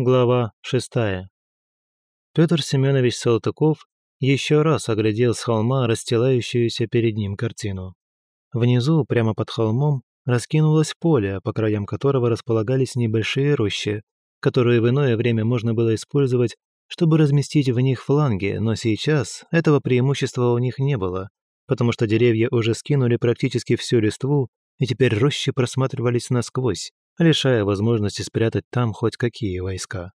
Глава шестая. Петр Семенович Салтыков еще раз оглядел с холма расстилающуюся перед ним картину. Внизу, прямо под холмом, раскинулось поле, по краям которого располагались небольшие рощи, которые в иное время можно было использовать, чтобы разместить в них фланги, но сейчас этого преимущества у них не было, потому что деревья уже скинули практически всю листву, и теперь рощи просматривались насквозь, лишая возможности спрятать там хоть какие войска.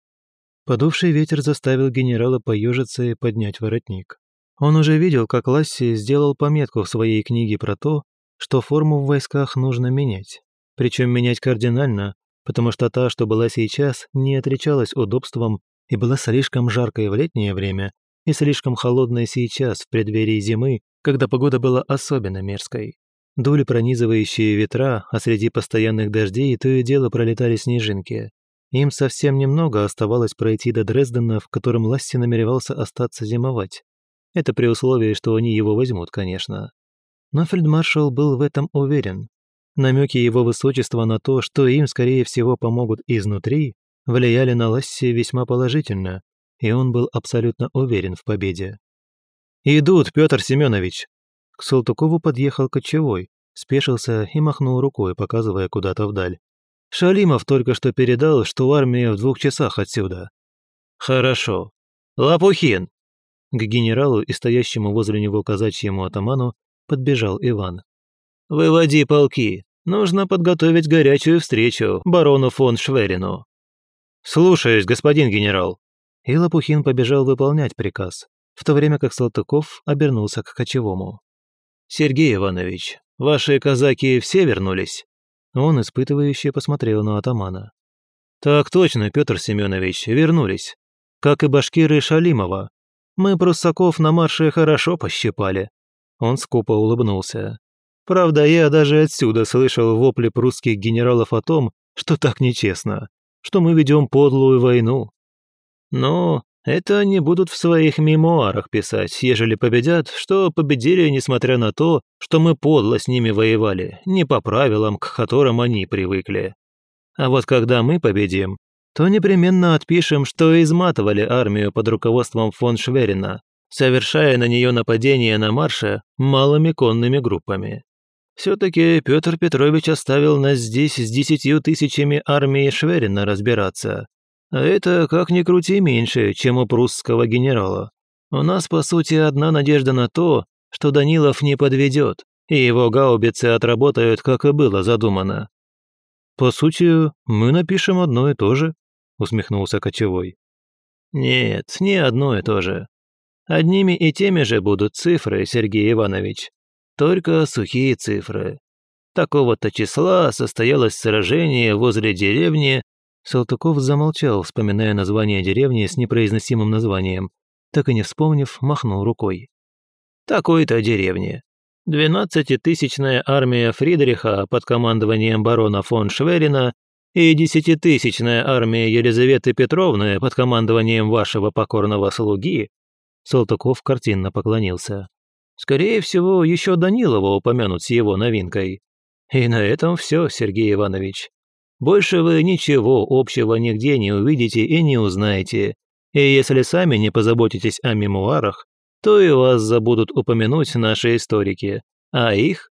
Подувший ветер заставил генерала поежиться и поднять воротник. Он уже видел, как Ласси сделал пометку в своей книге про то, что форму в войсках нужно менять. Причем менять кардинально, потому что та, что была сейчас, не отличалась удобством и была слишком жаркой в летнее время и слишком холодной сейчас, в преддверии зимы, когда погода была особенно мерзкой. Дули пронизывающие ветра, а среди постоянных дождей то и дело пролетали снежинки. Им совсем немного оставалось пройти до Дрездена, в котором Ласси намеревался остаться зимовать. Это при условии, что они его возьмут, конечно. Но фельдмаршал был в этом уверен. Намеки его высочества на то, что им, скорее всего, помогут изнутри, влияли на Ласси весьма положительно, и он был абсолютно уверен в победе. «Идут, Петр Семенович!» К Салтукову подъехал кочевой, спешился и махнул рукой, показывая куда-то вдаль. «Шалимов только что передал, что армия в двух часах отсюда». «Хорошо. Лопухин!» К генералу и стоящему возле него казачьему атаману подбежал Иван. «Выводи полки. Нужно подготовить горячую встречу барону фон Шверину». «Слушаюсь, господин генерал». И Лопухин побежал выполнять приказ, в то время как Салтыков обернулся к кочевому. «Сергей Иванович, ваши казаки все вернулись?» Он испытывающе посмотрел на атамана. «Так точно, Петр Семенович, вернулись. Как и башкиры Шалимова. Мы пруссаков на марше хорошо пощипали». Он скупо улыбнулся. «Правда, я даже отсюда слышал вопли прусских генералов о том, что так нечестно, что мы ведем подлую войну. Но это они будут в своих мемуарах писать, ежели победят, что победили, несмотря на то, что мы подло с ними воевали, не по правилам, к которым они привыкли. А вот когда мы победим, то непременно отпишем, что изматывали армию под руководством фон Шверина, совершая на нее нападение на марше малыми конными группами. Все-таки Петр Петрович оставил нас здесь с десятью тысячами армии Шверина разбираться, а это, как ни крути, меньше, чем у прусского генерала. У нас, по сути, одна надежда на то, что Данилов не подведет, и его гаубицы отработают, как и было задумано. «По сути, мы напишем одно и то же», — усмехнулся Кочевой. «Нет, не одно и то же. Одними и теми же будут цифры, Сергей Иванович. Только сухие цифры. Такого-то числа состоялось сражение возле деревни Салтыков замолчал, вспоминая название деревни с непроизносимым названием. Так и не вспомнив, махнул рукой. «Такой-то деревни. Двенадцатитысячная армия Фридриха под командованием барона фон Шверина и десятитысячная армия Елизаветы Петровны под командованием вашего покорного слуги». Салтыков картинно поклонился. «Скорее всего, еще Данилова упомянут с его новинкой. И на этом все, Сергей Иванович. Больше вы ничего общего нигде не увидите и не узнаете. И если сами не позаботитесь о мемуарах, то и вас забудут упомянуть наши историки. А их...»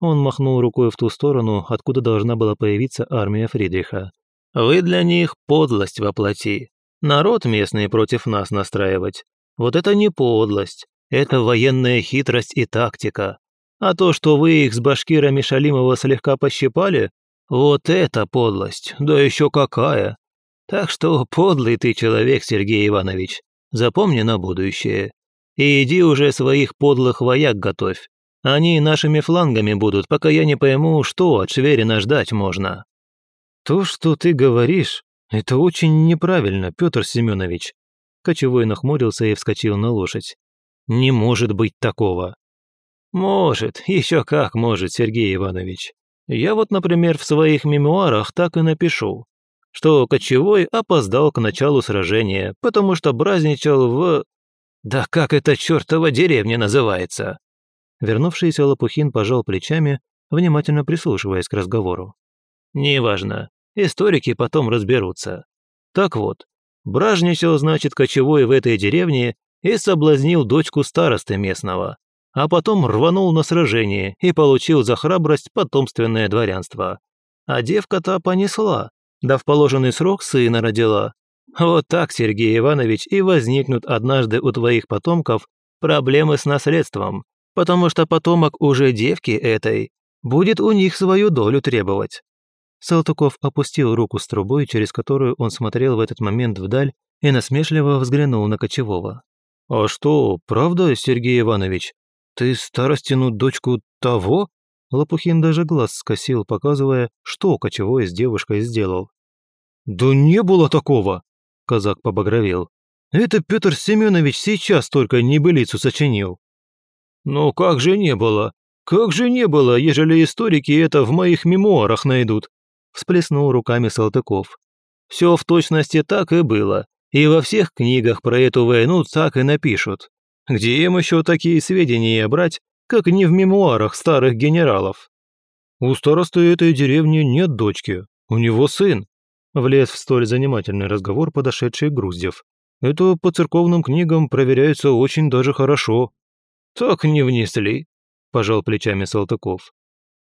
Он махнул рукой в ту сторону, откуда должна была появиться армия Фридриха. «Вы для них подлость воплоти. Народ местный против нас настраивать. Вот это не подлость. Это военная хитрость и тактика. А то, что вы их с башкирами Шалимова слегка пощипали, вот это подлость, да еще какая! Так что подлый ты человек, Сергей Иванович, запомни на будущее. И иди уже своих подлых вояк готовь. Они нашими флангами будут, пока я не пойму, что от Шверина ждать можно». «То, что ты говоришь, это очень неправильно, Петр Семенович». Кочевой нахмурился и вскочил на лошадь. «Не может быть такого». «Может, еще как может, Сергей Иванович. Я вот, например, в своих мемуарах так и напишу, что Кочевой опоздал к началу сражения, потому что бразничал в... Да как эта чертова деревня называется? Вернувшийся Лопухин пожал плечами, внимательно прислушиваясь к разговору. «Неважно, историки потом разберутся. Так вот, Бражничал, значит, кочевой в этой деревне и соблазнил дочку старосты местного, а потом рванул на сражение и получил за храбрость потомственное дворянство. А девка-то понесла, да в положенный срок сына родила. Вот так, Сергей Иванович, и возникнут однажды у твоих потомков проблемы с наследством, потому что потомок уже девки этой будет у них свою долю требовать». Салтыков опустил руку с трубой, через которую он смотрел в этот момент вдаль и насмешливо взглянул на кочевого. «А что, правда, Сергей Иванович? Ты старостину дочку того?» Лопухин даже глаз скосил, показывая, что кочевой с девушкой сделал. «Да не было такого!» – казак побагровел. «Это Петр Семенович сейчас только небылицу сочинил». «Ну как же не было? Как же не было, ежели историки это в моих мемуарах найдут?» – всплеснул руками Салтыков. «Все в точности так и было, и во всех книгах про эту войну так и напишут. Где им еще такие сведения брать, как не в мемуарах старых генералов?» «У старосты этой деревни нет дочки, у него сын», – влез в столь занимательный разговор подошедший Груздев. «Это по церковным книгам проверяется очень даже хорошо». «Так не внесли», – пожал плечами Салтыков.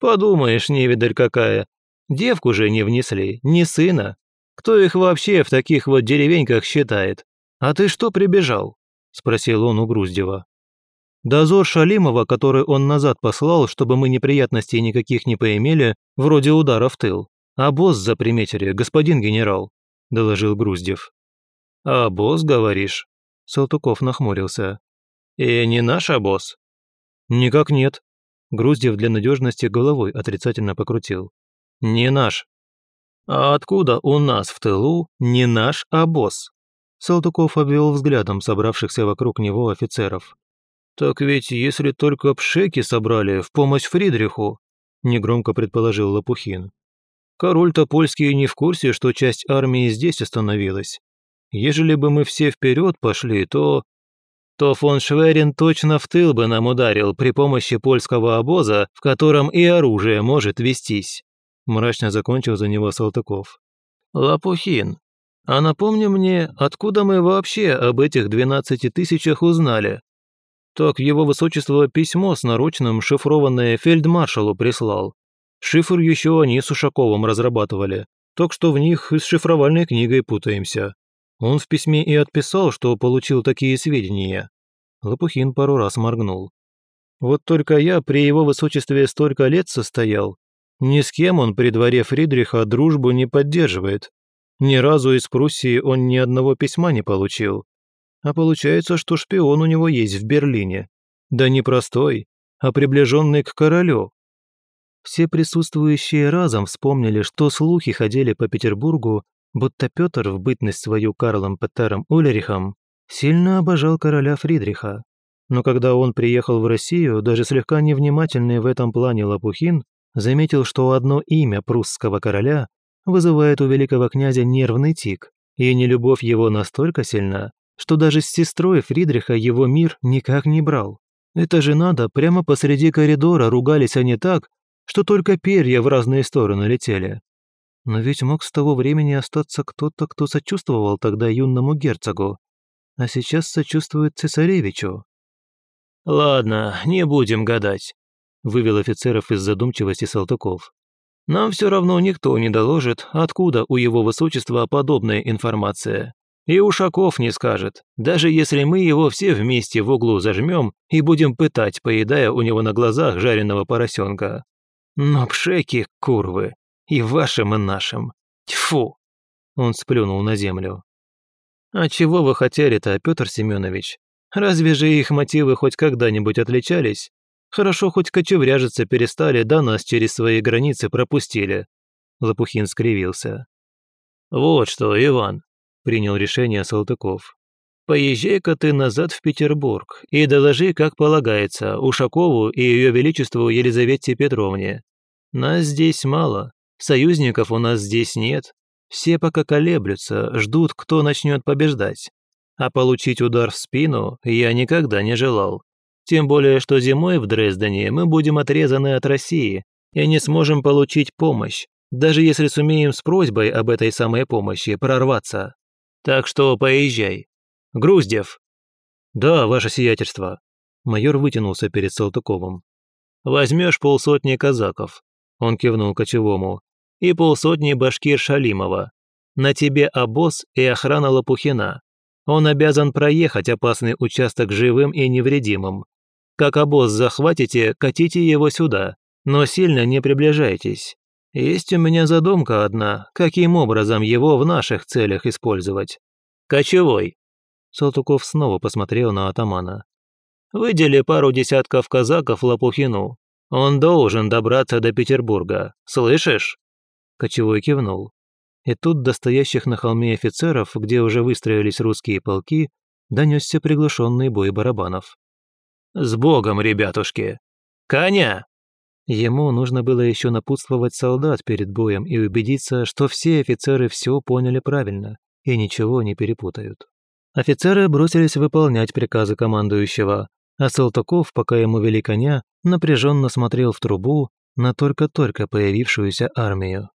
«Подумаешь, невидаль какая, девку же не внесли, ни сына, кто их вообще в таких вот деревеньках считает? А ты что прибежал?» – спросил он у Груздева. Дозор Шалимова, который он назад послал, чтобы мы неприятностей никаких не поимели, вроде удара в тыл. А босс заприметили, господин генерал», – доложил Груздев. «А босс, говоришь?» – Салтуков нахмурился. «И не наш а босс?» «Никак нет». Груздев для надежности головой отрицательно покрутил. «Не наш. «А откуда у нас в тылу не наш, а босс?» Салтыков обвел взглядом собравшихся вокруг него офицеров. «Так ведь если только пшеки собрали в помощь Фридриху», негромко предположил Лопухин. «Король-то польский не в курсе, что часть армии здесь остановилась. Ежели бы мы все вперед пошли, то...» то фон Шверин точно в тыл бы нам ударил при помощи польского обоза, в котором и оружие может вестись мрачно закончил за него Салтыков. «Лопухин, а напомни мне, откуда мы вообще об этих двенадцати тысячах узнали?» Так его высочество письмо с наручным шифрованное фельдмаршалу прислал. Шифр еще они с Ушаковым разрабатывали, так что в них с шифровальной книгой путаемся. Он в письме и отписал, что получил такие сведения. Лопухин пару раз моргнул. Вот только я при его высочестве столько лет состоял, ни с кем он при дворе Фридриха дружбу не поддерживает. Ни разу из Пруссии он ни одного письма не получил. А получается, что шпион у него есть в Берлине. Да не простой, а приближенный к королю. Все присутствующие разом вспомнили, что слухи ходили по Петербургу, будто Петр в бытность свою Карлом Петером Ульрихом сильно обожал короля Фридриха. Но когда он приехал в Россию, даже слегка невнимательный в этом плане Лопухин заметил, что одно имя прусского короля вызывает у великого князя нервный тик, и нелюбовь его настолько сильна, что даже с сестрой Фридриха его мир никак не брал. Это же надо, прямо посреди коридора ругались они так, что только перья в разные стороны летели. Но ведь мог с того времени остаться кто-то, кто сочувствовал тогда юному герцогу, а сейчас сочувствует цесаревичу. «Ладно, не будем гадать вывел офицеров из задумчивости Салтыков. «Нам все равно никто не доложит, откуда у его высочества подобная информация. И Ушаков не скажет, даже если мы его все вместе в углу зажмем и будем пытать, поедая у него на глазах жареного поросенка. Но пшеки, курвы, и вашим, и нашим. Тьфу!» Он сплюнул на землю. «А чего вы хотели-то, Петр Семенович? Разве же их мотивы хоть когда-нибудь отличались? Хорошо, хоть кочевряжиться перестали, да нас через свои границы пропустили». Лопухин скривился. «Вот что, Иван», — принял решение Салтыков. «Поезжай-ка ты назад в Петербург и доложи, как полагается, Ушакову и Ее Величеству Елизавете Петровне. Нас здесь мало, союзников у нас здесь нет. Все пока колеблются, ждут, кто начнет побеждать. А получить удар в спину я никогда не желал. Тем более, что зимой в Дрездене мы будем отрезаны от России и не сможем получить помощь, даже если сумеем с просьбой об этой самой помощи прорваться. Так что поезжай. Груздев!» «Да, ваше сиятельство!» Майор вытянулся перед Салтыковым. «Возьмешь полсотни казаков», – он кивнул кочевому, – «и полсотни башкир Шалимова. На тебе обоз и охрана Лопухина. Он обязан проехать опасный участок живым и невредимым. Как обоз захватите, катите его сюда, но сильно не приближайтесь. Есть у меня задумка одна, каким образом его в наших целях использовать. Кочевой. Салтуков снова посмотрел на атамана. Выдели пару десятков казаков Лопухину. Он должен добраться до Петербурга. Слышишь? Кочевой кивнул. И тут до стоящих на холме офицеров, где уже выстроились русские полки, донесся приглушенный бой барабанов. «С Богом, ребятушки! Коня!» Ему нужно было еще напутствовать солдат перед боем и убедиться, что все офицеры все поняли правильно и ничего не перепутают. Офицеры бросились выполнять приказы командующего, а Салтыков, пока ему вели коня, напряженно смотрел в трубу на только-только появившуюся армию.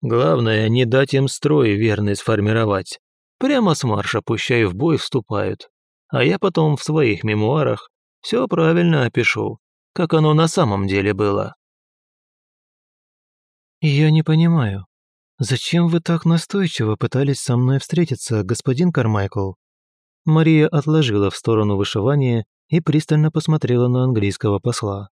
«Главное, не дать им строй верный сформировать. Прямо с марша пущай в бой вступают. А я потом в своих мемуарах все правильно опишу, как оно на самом деле было. «Я не понимаю, зачем вы так настойчиво пытались со мной встретиться, господин Кармайкл?» Мария отложила в сторону вышивания и пристально посмотрела на английского посла.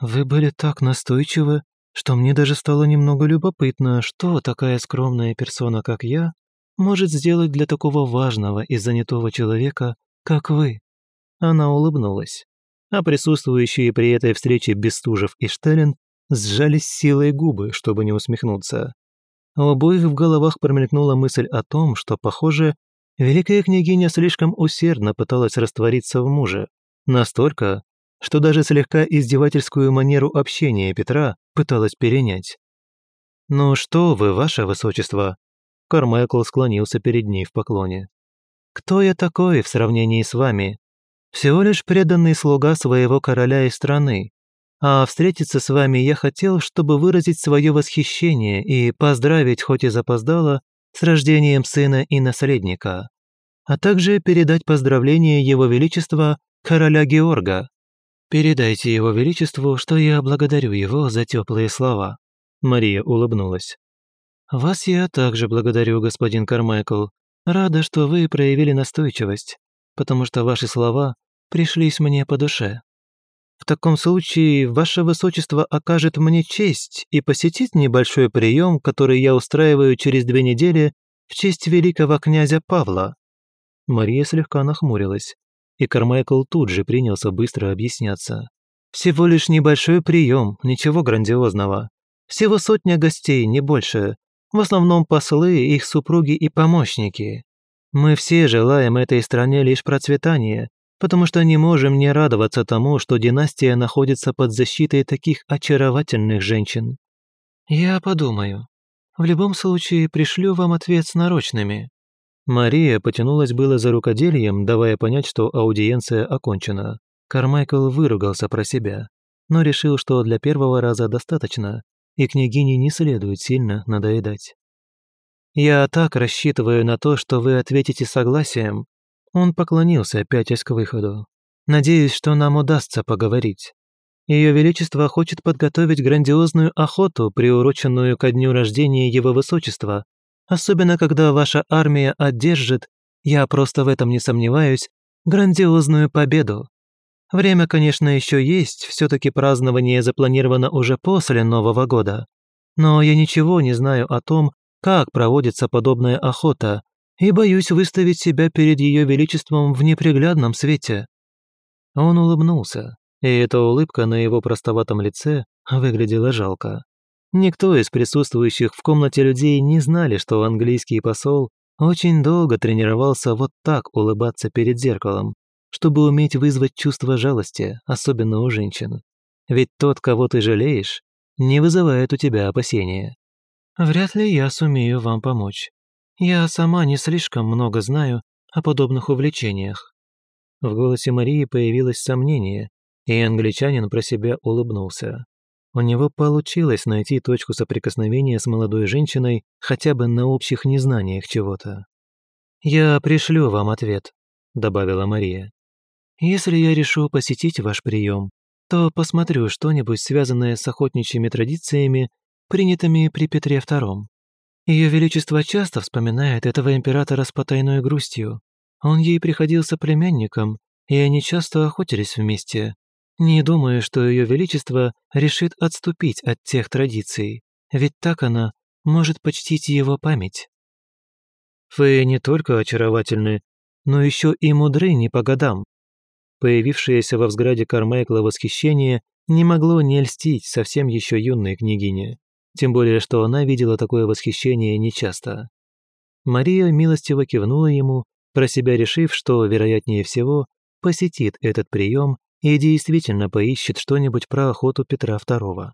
«Вы были так настойчивы, что мне даже стало немного любопытно, что такая скромная персона, как я, может сделать для такого важного и занятого человека, как вы». Она улыбнулась. А присутствующие при этой встрече Бестужев и Штеллин сжались силой губы, чтобы не усмехнуться. У обоих в головах промелькнула мысль о том, что, похоже, великая княгиня слишком усердно пыталась раствориться в муже. Настолько, что даже слегка издевательскую манеру общения Петра пыталась перенять. «Ну что вы, ваше высочество?» Кармайкл склонился перед ней в поклоне. «Кто я такой в сравнении с вами? Всего лишь преданный слуга своего короля и страны. А встретиться с вами я хотел, чтобы выразить свое восхищение и поздравить, хоть и запоздало, с рождением сына и наследника, а также передать поздравление Его Величества короля Георга. Передайте Его Величеству, что я благодарю его за теплые слова». Мария улыбнулась. «Вас я также благодарю, господин Кармайкл. Рада, что вы проявили настойчивость, потому что ваши слова пришлись мне по душе. В таком случае, ваше высочество окажет мне честь и посетит небольшой прием, который я устраиваю через две недели в честь великого князя Павла». Мария слегка нахмурилась, и Кармайкл тут же принялся быстро объясняться. «Всего лишь небольшой прием, ничего грандиозного. Всего сотня гостей, не больше. В основном послы, их супруги и помощники. Мы все желаем этой стране лишь процветания, потому что не можем не радоваться тому, что династия находится под защитой таких очаровательных женщин. Я подумаю. В любом случае пришлю вам ответ с нарочными». Мария потянулась было за рукоделием, давая понять, что аудиенция окончена. Кармайкл выругался про себя, но решил, что для первого раза достаточно, и княгине не следует сильно надоедать. «Я так рассчитываю на то, что вы ответите согласием, он поклонился, пятясь к выходу. «Надеюсь, что нам удастся поговорить. Ее Величество хочет подготовить грандиозную охоту, приуроченную ко дню рождения Его Высочества, особенно когда ваша армия одержит, я просто в этом не сомневаюсь, грандиозную победу. Время, конечно, еще есть, все-таки празднование запланировано уже после Нового года. Но я ничего не знаю о том, как проводится подобная охота, и боюсь выставить себя перед Ее Величеством в неприглядном свете». Он улыбнулся, и эта улыбка на его простоватом лице выглядела жалко. Никто из присутствующих в комнате людей не знали, что английский посол очень долго тренировался вот так улыбаться перед зеркалом, чтобы уметь вызвать чувство жалости, особенно у женщин. Ведь тот, кого ты жалеешь, не вызывает у тебя опасения. «Вряд ли я сумею вам помочь», я сама не слишком много знаю о подобных увлечениях». В голосе Марии появилось сомнение, и англичанин про себя улыбнулся. У него получилось найти точку соприкосновения с молодой женщиной хотя бы на общих незнаниях чего-то. «Я пришлю вам ответ», — добавила Мария. «Если я решу посетить ваш прием, то посмотрю что-нибудь, связанное с охотничьими традициями, принятыми при Петре II. Ее Величество часто вспоминает этого императора с потайной грустью. Он ей приходился племянником, и они часто охотились вместе. Не думаю, что Ее Величество решит отступить от тех традиций, ведь так она может почтить его память. Вы не только очаровательны, но еще и мудры не по годам. Появившееся во взгляде Кармайкла восхищение не могло не льстить совсем еще юной княгине, тем более что она видела такое восхищение нечасто. Мария милостиво кивнула ему, про себя решив, что, вероятнее всего, посетит этот прием и действительно поищет что-нибудь про охоту Петра II.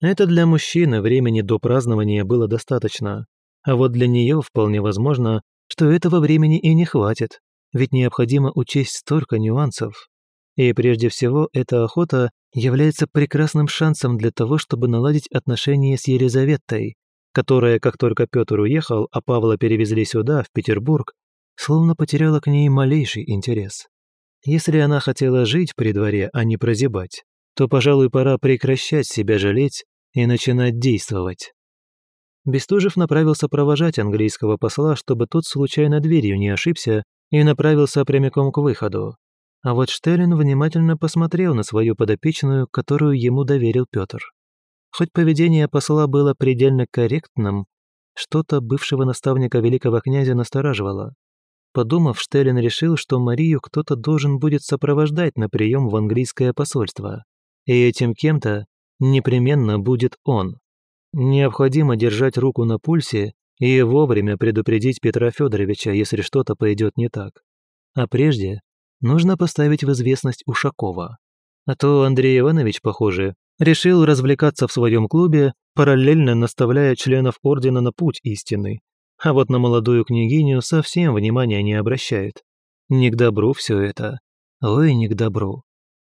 Это для мужчины времени до празднования было достаточно, а вот для нее вполне возможно, что этого времени и не хватит, ведь необходимо учесть столько нюансов. И прежде всего, эта охота является прекрасным шансом для того, чтобы наладить отношения с Елизаветой, которая, как только Петр уехал, а Павла перевезли сюда, в Петербург, словно потеряла к ней малейший интерес. Если она хотела жить при дворе, а не прозябать, то, пожалуй, пора прекращать себя жалеть и начинать действовать. Бестужев направился провожать английского посла, чтобы тот случайно дверью не ошибся и направился прямиком к выходу. А вот Штеллин внимательно посмотрел на свою подопечную, которую ему доверил Петр. Хоть поведение посла было предельно корректным, что-то бывшего наставника великого князя настораживало. Подумав, Штеллин решил, что Марию кто-то должен будет сопровождать на прием в английское посольство. И этим кем-то непременно будет он. Необходимо держать руку на пульсе и вовремя предупредить Петра Федоровича, если что-то пойдет не так. А прежде нужно поставить в известность Ушакова. А то Андрей Иванович, похоже, решил развлекаться в своем клубе, параллельно наставляя членов ордена на путь истины. А вот на молодую княгиню совсем внимания не обращает. Не к добру все это. Ой, не к добру.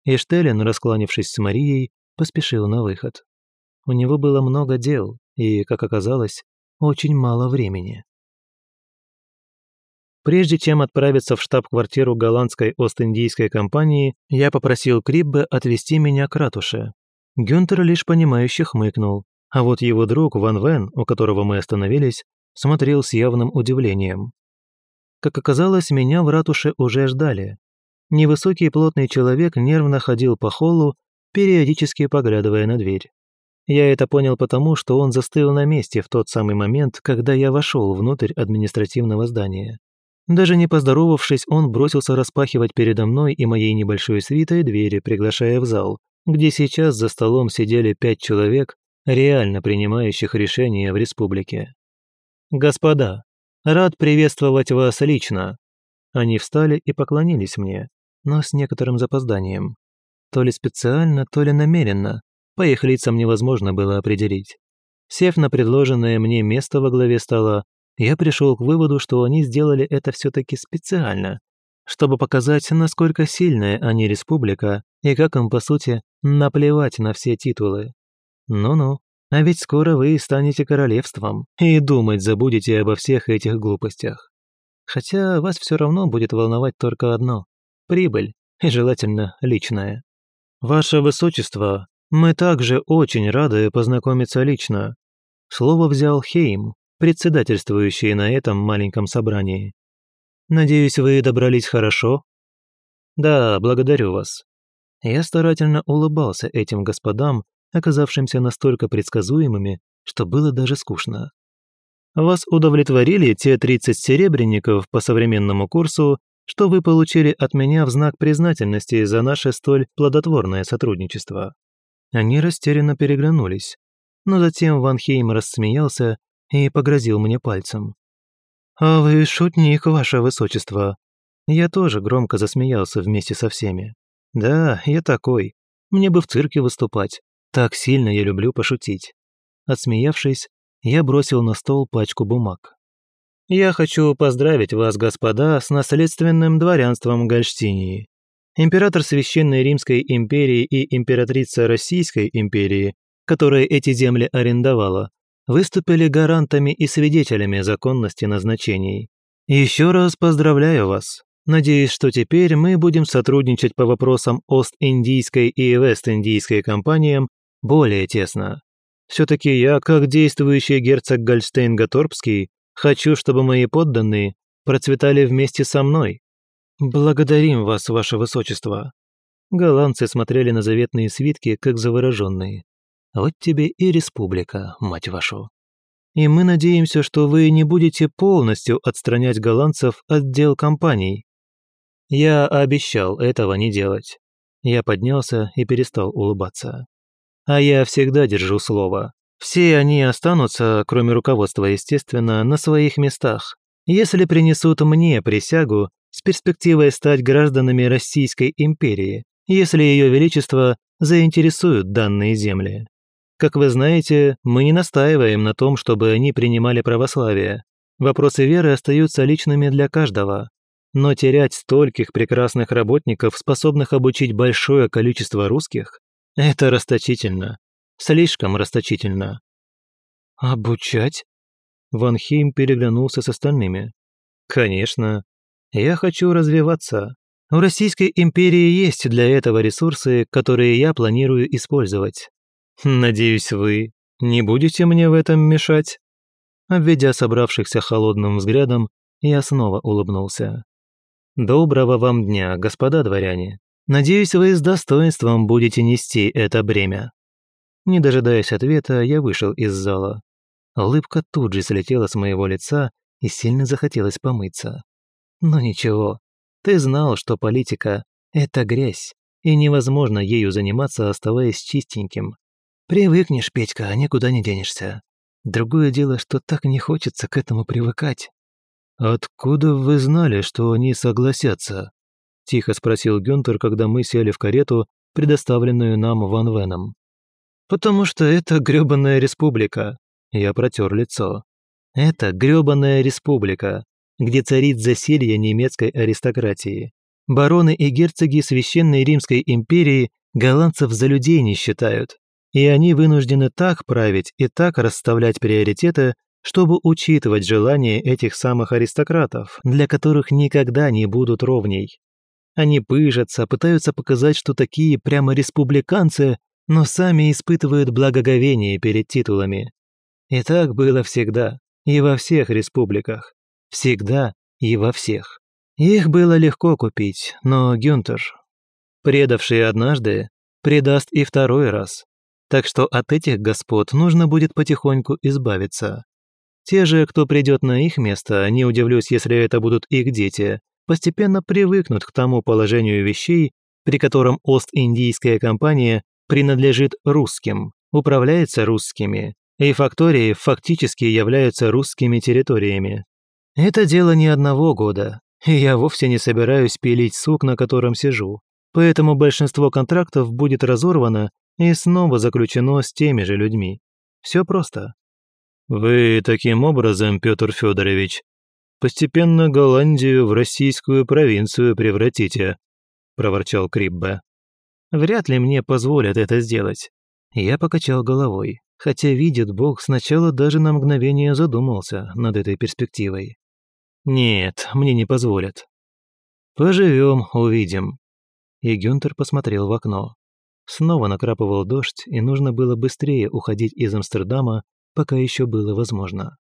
И Штеллин, раскланившись с Марией, поспешил на выход. У него было много дел и, как оказалось, очень мало времени. Прежде чем отправиться в штаб-квартиру голландской Ост-Индийской компании, я попросил Криббе отвезти меня к ратуше. Гюнтер лишь понимающе хмыкнул, а вот его друг Ван Вен, у которого мы остановились, смотрел с явным удивлением. Как оказалось, меня в ратуше уже ждали. Невысокий плотный человек нервно ходил по холлу, периодически поглядывая на дверь. Я это понял потому, что он застыл на месте в тот самый момент, когда я вошел внутрь административного здания. Даже не поздоровавшись, он бросился распахивать передо мной и моей небольшой свитой двери, приглашая в зал, где сейчас за столом сидели пять человек, реально принимающих решения в республике. «Господа, рад приветствовать вас лично!» Они встали и поклонились мне, но с некоторым запозданием. То ли специально, то ли намеренно, по их лицам невозможно было определить. Сев на предложенное мне место во главе стола, я пришел к выводу, что они сделали это все-таки специально, чтобы показать, насколько сильная они республика и как им, по сути, наплевать на все титулы. Ну-ну, а ведь скоро вы станете королевством и думать забудете обо всех этих глупостях. Хотя вас все равно будет волновать только одно – прибыль, и желательно личная. Ваше Высочество, мы также очень рады познакомиться лично. Слово взял Хейм, председательствующий на этом маленьком собрании. Надеюсь, вы добрались хорошо? Да, благодарю вас. Я старательно улыбался этим господам, оказавшимся настолько предсказуемыми, что было даже скучно. Вас удовлетворили те 30 серебряников по современному курсу, что вы получили от меня в знак признательности за наше столь плодотворное сотрудничество. Они растерянно переглянулись, но затем Ван Хейм рассмеялся и погрозил мне пальцем. «А вы шутник, ваше высочество». Я тоже громко засмеялся вместе со всеми. «Да, я такой. Мне бы в цирке выступать. Так сильно я люблю пошутить». Отсмеявшись, я бросил на стол пачку бумаг. «Я хочу поздравить вас, господа, с наследственным дворянством Гольштинии. Император Священной Римской империи и императрица Российской империи, которая эти земли арендовала, выступили гарантами и свидетелями законности назначений. Еще раз поздравляю вас. Надеюсь, что теперь мы будем сотрудничать по вопросам Ост-Индийской и Вест-Индийской компаниям более тесно. Все-таки я, как действующий герцог Гольштейн-Гаторбский, хочу, чтобы мои подданные процветали вместе со мной. Благодарим вас, ваше высочество». Голландцы смотрели на заветные свитки, как завороженные. Вот тебе и республика, мать вашу. И мы надеемся, что вы не будете полностью отстранять голландцев от дел компаний. Я обещал этого не делать. Я поднялся и перестал улыбаться. А я всегда держу слово. Все они останутся, кроме руководства, естественно, на своих местах, если принесут мне присягу с перспективой стать гражданами Российской империи, если Ее Величество заинтересуют данные земли. Как вы знаете, мы не настаиваем на том, чтобы они принимали православие. Вопросы веры остаются личными для каждого. Но терять стольких прекрасных работников, способных обучить большое количество русских, это расточительно. Слишком расточительно. «Обучать?» Ван Хейм переглянулся с остальными. «Конечно. Я хочу развиваться. В Российской империи есть для этого ресурсы, которые я планирую использовать. Надеюсь, вы не будете мне в этом мешать?» Обведя собравшихся холодным взглядом, я снова улыбнулся. «Доброго вам дня, господа дворяне. Надеюсь, вы с достоинством будете нести это бремя». Не дожидаясь ответа, я вышел из зала. Улыбка тут же слетела с моего лица и сильно захотелось помыться. Но ничего, ты знал, что политика – это грязь, и невозможно ею заниматься, оставаясь чистеньким. Привыкнешь, Петька, никуда не денешься. Другое дело, что так не хочется к этому привыкать. «Откуда вы знали, что они согласятся?» – тихо спросил Гюнтер, когда мы сели в карету, предоставленную нам Ван Веном. «Потому что это грёбаная республика», – я протер лицо. «Это грёбаная республика, где царит засилье немецкой аристократии. Бароны и герцоги Священной Римской империи голландцев за людей не считают, и они вынуждены так править и так расставлять приоритеты, чтобы учитывать желания этих самых аристократов, для которых никогда не будут ровней. Они пыжатся, пытаются показать, что такие прямо республиканцы, но сами испытывают благоговение перед титулами. И так было всегда, и во всех республиках. Всегда и во всех. Их было легко купить, но Гюнтер, предавший однажды, предаст и второй раз. Так что от этих господ нужно будет потихоньку избавиться. Те же, кто придет на их место, не удивлюсь, если это будут их дети, постепенно привыкнут к тому положению вещей, при котором Ост-Индийская компания принадлежит русским, управляется русскими, и фактории фактически являются русскими территориями. Это дело не одного года, и я вовсе не собираюсь пилить сук, на котором сижу, поэтому большинство контрактов будет разорвано и снова заключено с теми же людьми. Все просто. Вы таким образом, Петр Федорович, постепенно Голландию в российскую провинцию превратите», – проворчал Криббе. «Вряд ли мне позволят это сделать». Я покачал головой, хотя, видит Бог, сначала даже на мгновение задумался над этой перспективой. «Нет, мне не позволят». «Поживем, увидим». И Гюнтер посмотрел в окно. Снова накрапывал дождь, и нужно было быстрее уходить из Амстердама, пока еще было возможно.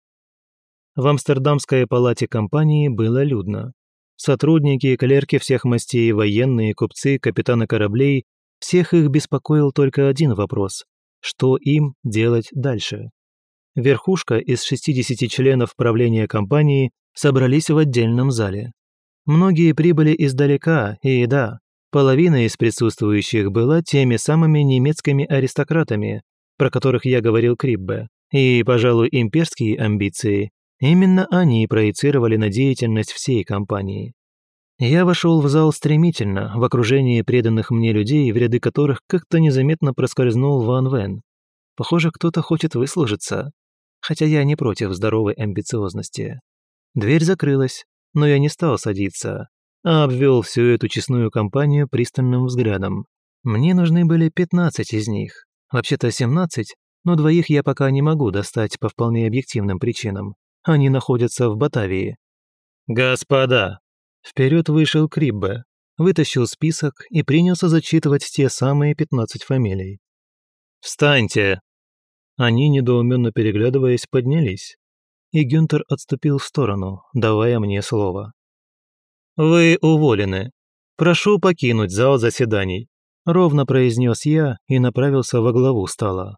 В Амстердамской палате компании было людно. Сотрудники, клерки всех мастей, военные, купцы, капитаны кораблей – всех их беспокоил только один вопрос – что им делать дальше? Верхушка из 60 членов правления компании собрались в отдельном зале. Многие прибыли издалека, и да, половина из присутствующих была теми самыми немецкими аристократами, про которых я говорил Криббе, и, пожалуй, имперские амбиции Именно они проецировали на деятельность всей компании. Я вошел в зал стремительно, в окружении преданных мне людей, в ряды которых как-то незаметно проскользнул Ван Вен. Похоже, кто-то хочет выслужиться, хотя я не против здоровой амбициозности. Дверь закрылась, но я не стал садиться, а обвел всю эту честную компанию пристальным взглядом. Мне нужны были 15 из них, вообще-то 17, но двоих я пока не могу достать по вполне объективным причинам. Они находятся в Батавии. «Господа!» Вперед вышел Криббе, вытащил список и принялся зачитывать те самые 15 фамилий. «Встаньте!» Они, недоуменно переглядываясь, поднялись. И Гюнтер отступил в сторону, давая мне слово. «Вы уволены. Прошу покинуть зал заседаний», – ровно произнес я и направился во главу стола.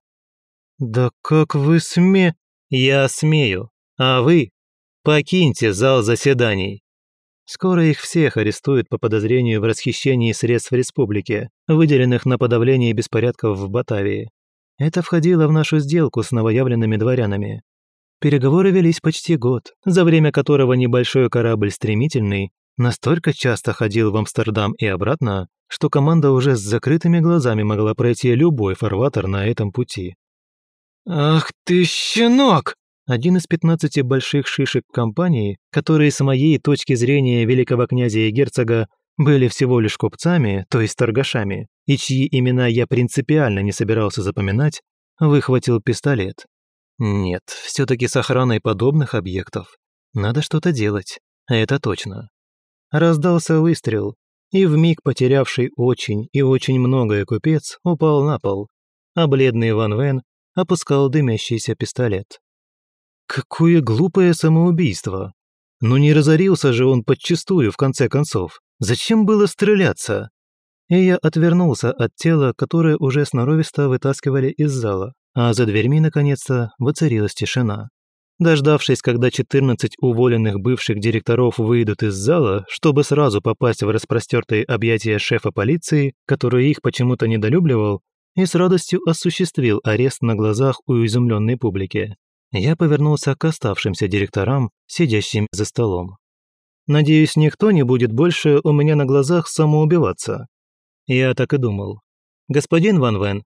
«Да как вы сме...» «Я смею, а вы покиньте зал заседаний». Скоро их всех арестуют по подозрению в расхищении средств республики, выделенных на подавление беспорядков в Батавии. Это входило в нашу сделку с новоявленными дворянами. Переговоры велись почти год, за время которого небольшой корабль «Стремительный» настолько часто ходил в Амстердам и обратно, что команда уже с закрытыми глазами могла пройти любой фарватер на этом пути. «Ах ты, щенок!» один из 15 больших шишек компании, которые с моей точки зрения великого князя и герцога были всего лишь купцами, то есть торгашами, и чьи имена я принципиально не собирался запоминать, выхватил пистолет. Нет, все таки с охраной подобных объектов надо что-то делать, это точно. Раздался выстрел, и вмиг потерявший очень и очень многое купец упал на пол, а бледный Ван Вен опускал дымящийся пистолет. Какое глупое самоубийство! Ну не разорился же он подчистую в конце концов. Зачем было стреляться? И я отвернулся от тела, которое уже сноровисто вытаскивали из зала, а за дверьми наконец-то воцарилась тишина. Дождавшись, когда 14 уволенных бывших директоров выйдут из зала, чтобы сразу попасть в распростертые объятия шефа полиции, который их почему-то недолюбливал, и с радостью осуществил арест на глазах у изумленной публики я повернулся к оставшимся директорам, сидящим за столом. «Надеюсь, никто не будет больше у меня на глазах самоубиваться». Я так и думал. «Господин Ван Вен».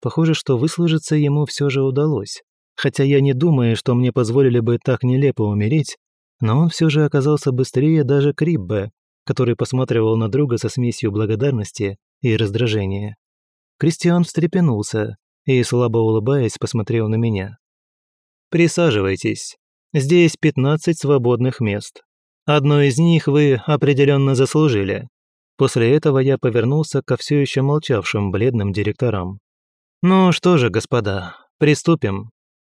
Похоже, что выслужиться ему все же удалось. Хотя я не думаю, что мне позволили бы так нелепо умереть, но он все же оказался быстрее даже Криббе, который посматривал на друга со смесью благодарности и раздражения. Кристиан встрепенулся и, слабо улыбаясь, посмотрел на меня. Присаживайтесь. Здесь 15 свободных мест. Одно из них вы определенно заслужили. После этого я повернулся ко все еще молчавшим бледным директорам. Ну что же, господа, приступим.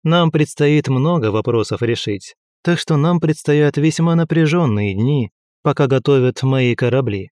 Нам предстоит много вопросов решить, так что нам предстоят весьма напряженные дни, пока готовят мои корабли.